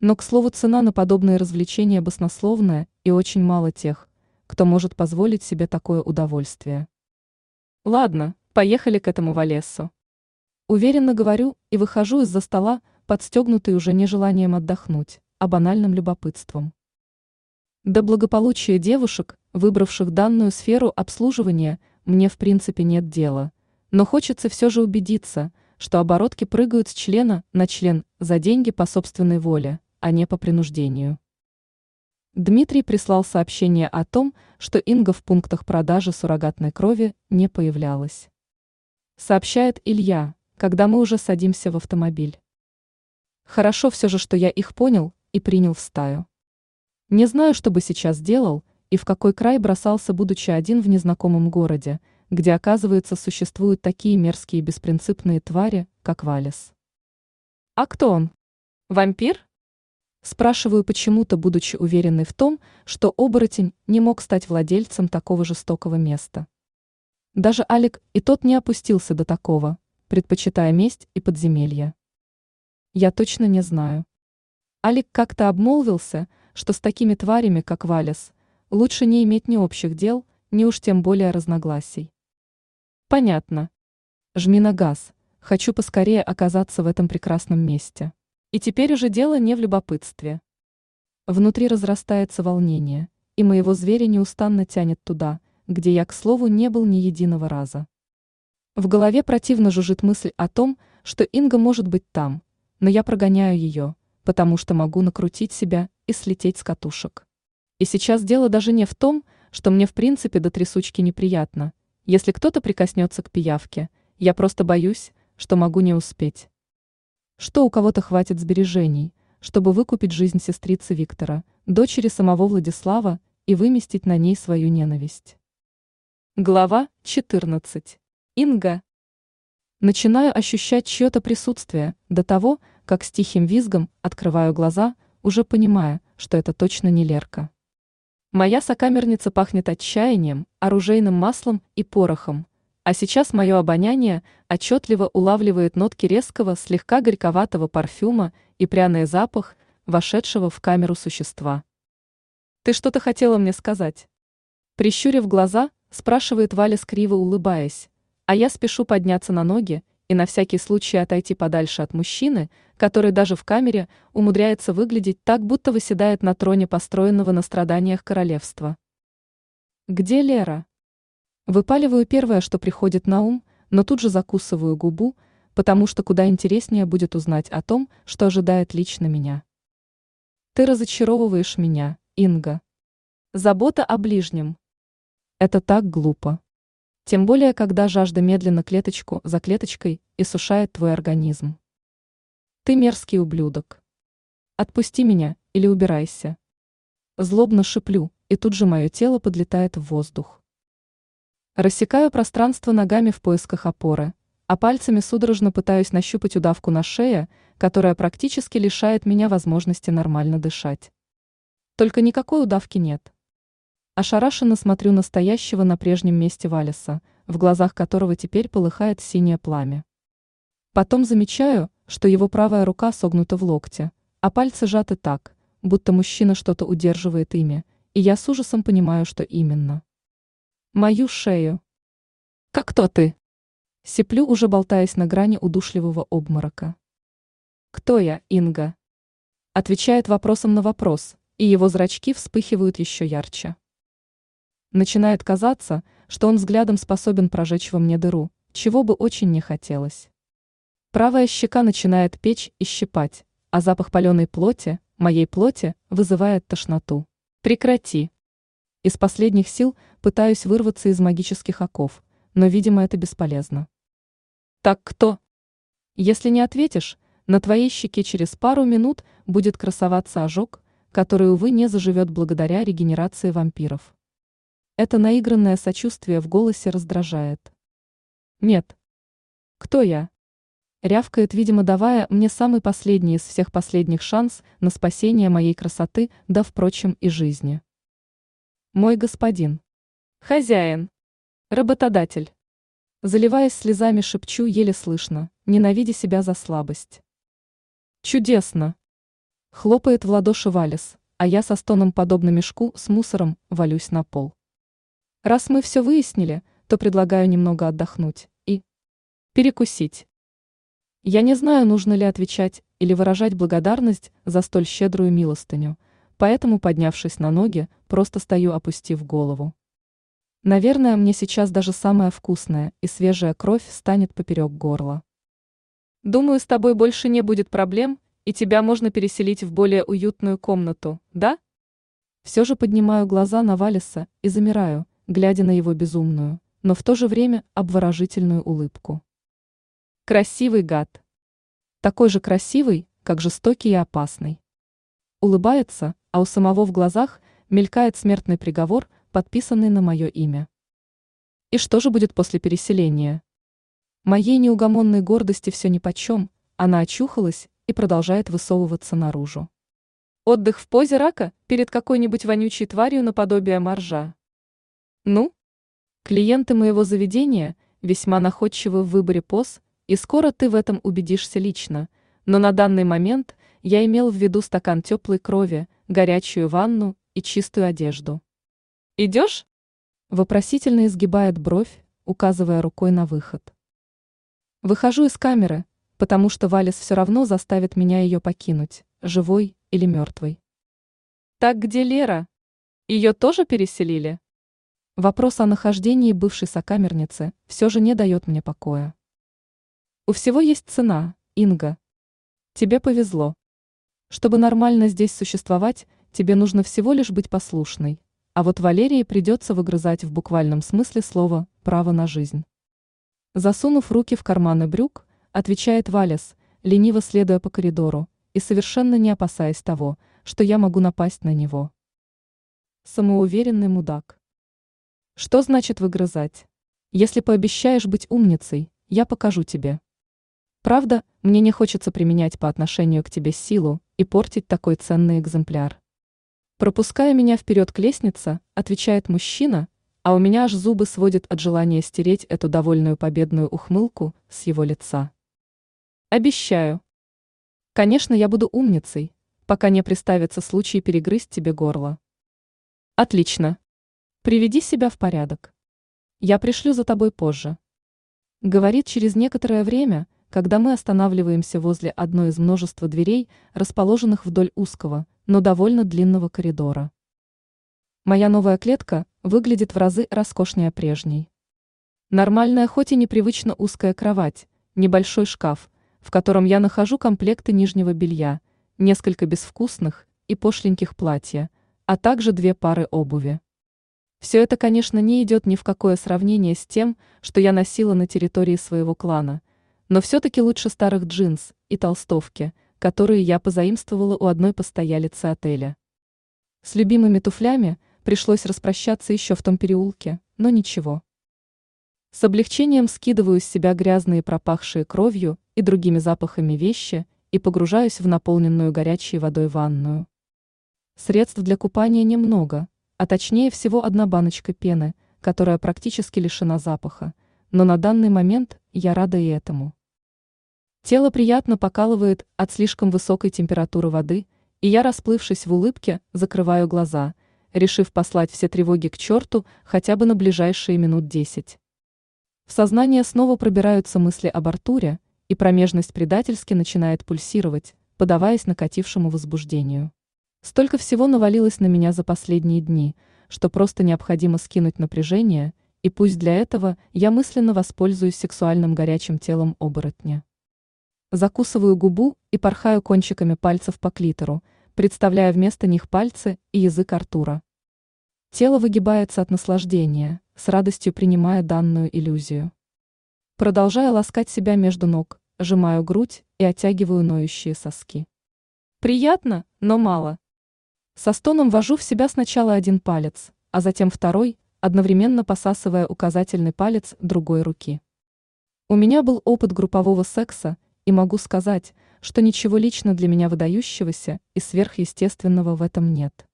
Но, к слову, цена на подобные развлечения баснословная и очень мало тех, кто может позволить себе такое удовольствие. Ладно, поехали к этому Валесу. Уверенно говорю и выхожу из-за стола, подстегнутый уже не желанием отдохнуть, а банальным любопытством. До благополучия девушек, выбравших данную сферу обслуживания, мне в принципе нет дела, но хочется все же убедиться, что оборотки прыгают с члена на член за деньги по собственной воле, а не по принуждению. Дмитрий прислал сообщение о том, что Инга в пунктах продажи суррогатной крови не появлялась. Сообщает Илья, когда мы уже садимся в автомобиль. Хорошо все же, что я их понял и принял в стаю. Не знаю, что бы сейчас делал и в какой край бросался, будучи один в незнакомом городе, где, оказывается, существуют такие мерзкие беспринципные твари, как Валис. А кто он? Вампир? Спрашиваю почему-то, будучи уверенной в том, что оборотень не мог стать владельцем такого жестокого места. Даже Алик и тот не опустился до такого, предпочитая месть и подземелья. Я точно не знаю. Алик как-то обмолвился, что с такими тварями, как Валис, лучше не иметь ни общих дел, ни уж тем более разногласий. Понятно. Жми на газ. Хочу поскорее оказаться в этом прекрасном месте. И теперь уже дело не в любопытстве. Внутри разрастается волнение, и моего зверя неустанно тянет туда, где я, к слову, не был ни единого раза. В голове противно жужжит мысль о том, что Инга может быть там, но я прогоняю ее, потому что могу накрутить себя и слететь с катушек. И сейчас дело даже не в том, что мне в принципе до трясучки неприятно. Если кто-то прикоснется к пиявке, я просто боюсь, что могу не успеть что у кого-то хватит сбережений, чтобы выкупить жизнь сестрицы Виктора, дочери самого Владислава, и выместить на ней свою ненависть. Глава 14. Инга. Начинаю ощущать чье-то присутствие до того, как с тихим визгом открываю глаза, уже понимая, что это точно не Лерка. Моя сокамерница пахнет отчаянием, оружейным маслом и порохом, а сейчас мое обоняние отчетливо улавливает нотки резкого, слегка горьковатого парфюма и пряный запах, вошедшего в камеру существа. «Ты что-то хотела мне сказать?» Прищурив глаза, спрашивает Валя скриво улыбаясь, а я спешу подняться на ноги и на всякий случай отойти подальше от мужчины, который даже в камере умудряется выглядеть так, будто выседает на троне построенного на страданиях королевства. «Где Лера?» Выпаливаю первое, что приходит на ум, но тут же закусываю губу, потому что куда интереснее будет узнать о том, что ожидает лично меня. Ты разочаровываешь меня, Инга. Забота о ближнем. Это так глупо. Тем более, когда жажда медленно клеточку за клеточкой иссушает твой организм. Ты мерзкий ублюдок. Отпусти меня или убирайся. Злобно шиплю, и тут же мое тело подлетает в воздух. Рассекаю пространство ногами в поисках опоры, а пальцами судорожно пытаюсь нащупать удавку на шее, которая практически лишает меня возможности нормально дышать. Только никакой удавки нет. Ошарашенно смотрю настоящего на прежнем месте Валиса, в глазах которого теперь полыхает синее пламя. Потом замечаю, что его правая рука согнута в локте, а пальцы сжаты так, будто мужчина что-то удерживает ими, и я с ужасом понимаю, что именно. Мою шею. «Как кто ты?» Сиплю, уже болтаясь на грани удушливого обморока. «Кто я, Инга?» Отвечает вопросом на вопрос, и его зрачки вспыхивают еще ярче. Начинает казаться, что он взглядом способен прожечь во мне дыру, чего бы очень не хотелось. Правая щека начинает печь и щипать, а запах паленой плоти, моей плоти, вызывает тошноту. Прекрати. Из последних сил пытаюсь вырваться из магических оков, но, видимо, это бесполезно. Так кто? Если не ответишь, на твоей щеке через пару минут будет красоваться ожог, который, увы, не заживет благодаря регенерации вампиров. Это наигранное сочувствие в голосе раздражает. Нет. Кто я? Рявкает, видимо, давая мне самый последний из всех последних шанс на спасение моей красоты, да, впрочем, и жизни. Мой господин. Хозяин. Работодатель. Заливаясь слезами, шепчу еле слышно, ненавидя себя за слабость. Чудесно. Хлопает в ладоши Валис, а я со стоном подобно мешку с мусором валюсь на пол. Раз мы все выяснили, то предлагаю немного отдохнуть и перекусить. Я не знаю, нужно ли отвечать или выражать благодарность за столь щедрую милостыню, поэтому, поднявшись на ноги, просто стою, опустив голову. Наверное, мне сейчас даже самая вкусная и свежая кровь станет поперек горла. Думаю, с тобой больше не будет проблем, и тебя можно переселить в более уютную комнату, да? Все же поднимаю глаза на Валиса и замираю, глядя на его безумную, но в то же время обворожительную улыбку. Красивый гад. Такой же красивый, как жестокий и опасный. Улыбается, а у самого в глазах мелькает смертный приговор, подписанный на мое имя. И что же будет после переселения? Моей неугомонной гордости все нипочем, она очухалась и продолжает высовываться наружу. Отдых в позе рака перед какой-нибудь вонючей тварью наподобие моржа. Ну? Клиенты моего заведения весьма находчивы в выборе поз, и скоро ты в этом убедишься лично, но на данный момент я имел в виду стакан теплой крови, горячую ванну и чистую одежду. Идешь? Вопросительно изгибает бровь, указывая рукой на выход. Выхожу из камеры, потому что Валис все равно заставит меня ее покинуть, живой или мертвой. Так где Лера? Ее тоже переселили? Вопрос о нахождении бывшей сокамерницы все же не дает мне покоя. У всего есть цена, Инга. Тебе повезло. Чтобы нормально здесь существовать, тебе нужно всего лишь быть послушной, а вот Валерии придется выгрызать в буквальном смысле слова «право на жизнь». Засунув руки в карманы брюк, отвечает Валес, лениво следуя по коридору и совершенно не опасаясь того, что я могу напасть на него. Самоуверенный мудак. Что значит выгрызать? Если пообещаешь быть умницей, я покажу тебе. Правда, мне не хочется применять по отношению к тебе силу и портить такой ценный экземпляр. Пропуская меня вперед к лестнице, отвечает мужчина, а у меня аж зубы сводят от желания стереть эту довольную победную ухмылку с его лица. Обещаю. Конечно, я буду умницей, пока не приставится случай перегрызть тебе горло. Отлично. Приведи себя в порядок. Я пришлю за тобой позже. Говорит через некоторое время, когда мы останавливаемся возле одной из множества дверей, расположенных вдоль узкого, но довольно длинного коридора. Моя новая клетка выглядит в разы роскошнее прежней. Нормальная, хоть и непривычно узкая кровать, небольшой шкаф, в котором я нахожу комплекты нижнего белья, несколько безвкусных и пошленьких платья, а также две пары обуви. Все это, конечно, не идет ни в какое сравнение с тем, что я носила на территории своего клана, но все-таки лучше старых джинс и толстовки, которые я позаимствовала у одной постоялицы отеля. С любимыми туфлями пришлось распрощаться еще в том переулке, но ничего. С облегчением скидываю с себя грязные пропахшие кровью и другими запахами вещи и погружаюсь в наполненную горячей водой ванную. Средств для купания немного, а точнее всего одна баночка пены, которая практически лишена запаха, но на данный момент я рада и этому. Тело приятно покалывает от слишком высокой температуры воды, и я, расплывшись в улыбке, закрываю глаза, решив послать все тревоги к черту хотя бы на ближайшие минут десять. В сознание снова пробираются мысли об Артуре, и промежность предательски начинает пульсировать, подаваясь накатившему возбуждению. Столько всего навалилось на меня за последние дни, что просто необходимо скинуть напряжение, и пусть для этого я мысленно воспользуюсь сексуальным горячим телом оборотня. Закусываю губу и порхаю кончиками пальцев по клитору, представляя вместо них пальцы и язык Артура. Тело выгибается от наслаждения, с радостью принимая данную иллюзию. Продолжая ласкать себя между ног, сжимаю грудь и оттягиваю ноющие соски. Приятно, но мало. Со стоном вожу в себя сначала один палец, а затем второй, одновременно посасывая указательный палец другой руки. У меня был опыт группового секса, и могу сказать, что ничего лично для меня выдающегося и сверхъестественного в этом нет.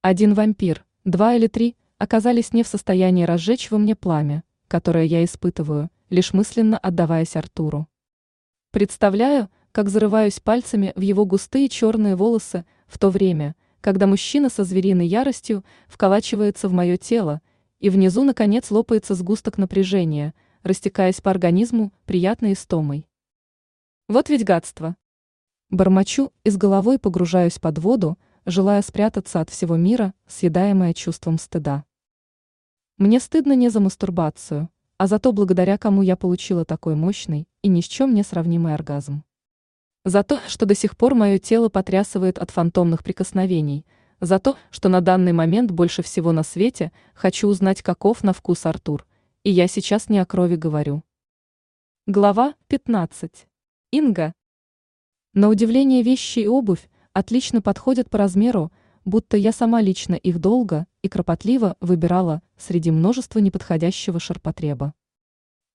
Один вампир, два или три, оказались не в состоянии разжечь во мне пламя, которое я испытываю, лишь мысленно отдаваясь Артуру. Представляю, как зарываюсь пальцами в его густые черные волосы в то время, когда мужчина со звериной яростью вколачивается в мое тело, и внизу, наконец, лопается сгусток напряжения, растекаясь по организму приятной истомой. Вот ведь гадство. Бормочу и с головой погружаюсь под воду, желая спрятаться от всего мира, съедаемое чувством стыда. Мне стыдно не за мастурбацию, а за то, благодаря кому я получила такой мощный и ни с чем не сравнимый оргазм. За то, что до сих пор мое тело потрясывает от фантомных прикосновений. За то, что на данный момент больше всего на свете хочу узнать, каков на вкус Артур. И я сейчас не о крови говорю. Глава 15. Инга. На удивление вещи и обувь отлично подходят по размеру, будто я сама лично их долго и кропотливо выбирала среди множества неподходящего ширпотреба.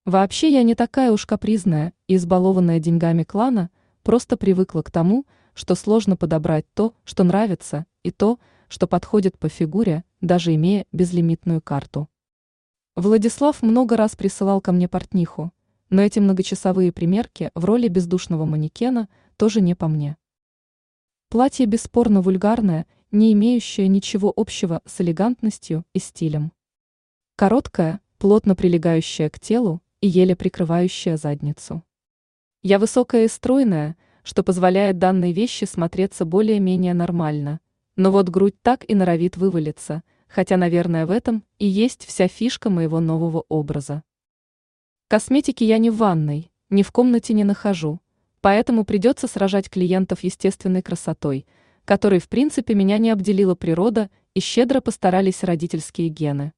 Вообще я не такая уж капризная и избалованная деньгами клана – просто привыкла к тому, что сложно подобрать то, что нравится, и то, что подходит по фигуре, даже имея безлимитную карту. Владислав много раз присылал ко мне портниху, но эти многочасовые примерки в роли бездушного манекена тоже не по мне. Платье бесспорно вульгарное, не имеющее ничего общего с элегантностью и стилем. Короткое, плотно прилегающее к телу и еле прикрывающее задницу. Я высокая и стройная, что позволяет данной вещи смотреться более-менее нормально. Но вот грудь так и норовит вывалиться, хотя, наверное, в этом и есть вся фишка моего нового образа. Косметики я ни в ванной, ни в комнате не нахожу, поэтому придется сражать клиентов естественной красотой, которой в принципе меня не обделила природа и щедро постарались родительские гены.